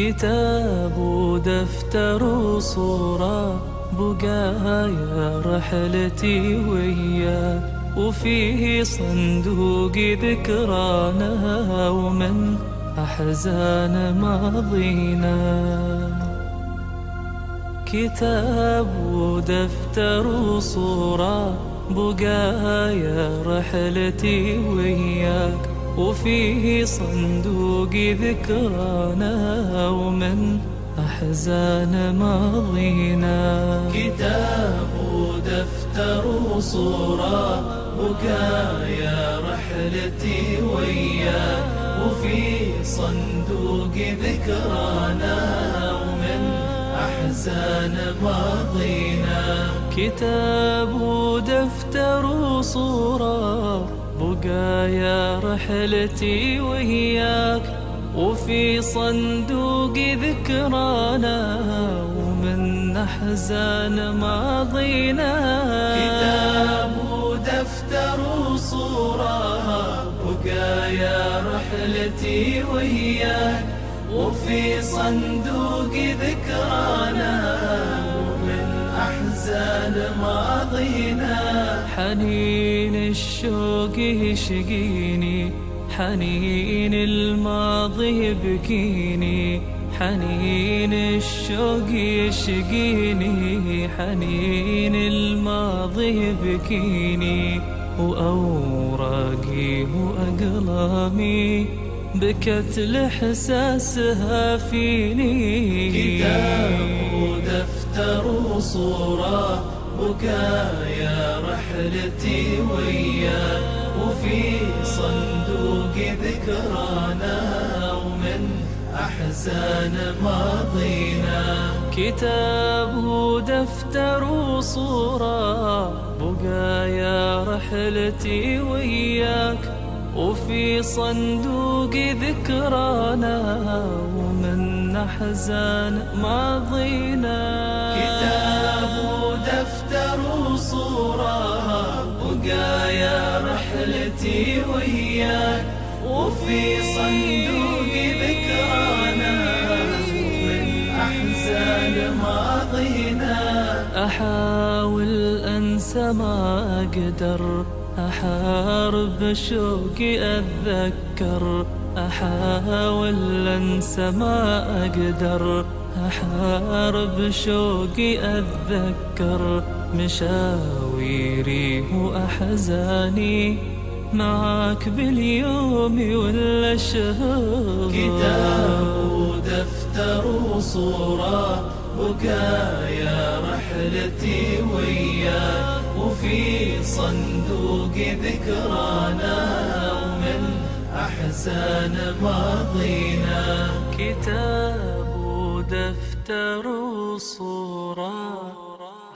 كتاب ودفتر صورة بقايا رحلتي وياه وفيه صندوق ذكرانا ومن أحزان ماضينا. كتاب ودفتر وصورة بقايا رحلتي وياك وفيه صندوق ذكرانا ومن أحزان ماضينا. كتاب ودفتر وصورة بكايا رحلتي وياك وفي صندوق ذكرانا ومن أحزان ماضينا. كتاب ودفتر وصورة بقايا رحلتي وياك وفي صندوق ذكرانا ومن أحزان ماضينا كتاب ودفتر وصورة بقايا رحلتي وياك وفي صندوق ذكرانا. أحزان ماضينا. حنين الشوق يشقيني حنين الماضي يبكيني حنين الشوق يشقيني حنين الماضي يبكيني. وأوراقي وأقلامي بكت لحساسها فيني. ودفتر وصورة بكايا رحلتي وياك وفي صندوق ذكرانا ومن أحزان ماضينا. كتاب ودفتر وصورة بقايا رحلتي وياك. وفي صندوق ذكرانا ومن أحزان ماضينا. بقايا رحلتي وياك وفي صندوق ذكرانا ومن أحزان ماضينا. أحاول أنسى ما أقدر أحارب شوقي أتذكر أحاول أنسى ما أقدر. أحارب شوقي أتذكر مشاويري وأحزاني معاك باليوم ولا شهر كتاب ودفتر وصورة بكايا رحلتي وياك وفي صندوق ذكرانا ومن أحزان ماضينا. كتاب ودفتر وصورة